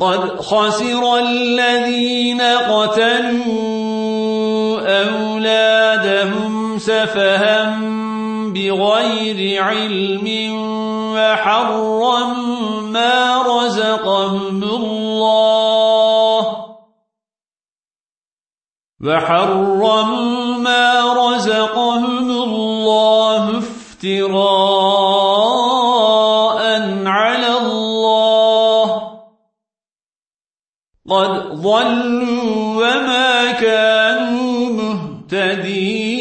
قد خسر الذين قتلوا أولادهم سفها بغير علم وحرموا ما رزقهم الله وحرموا ما رزقهم الله افتراء على الله قد ظلوا وما كانوا مهتدين.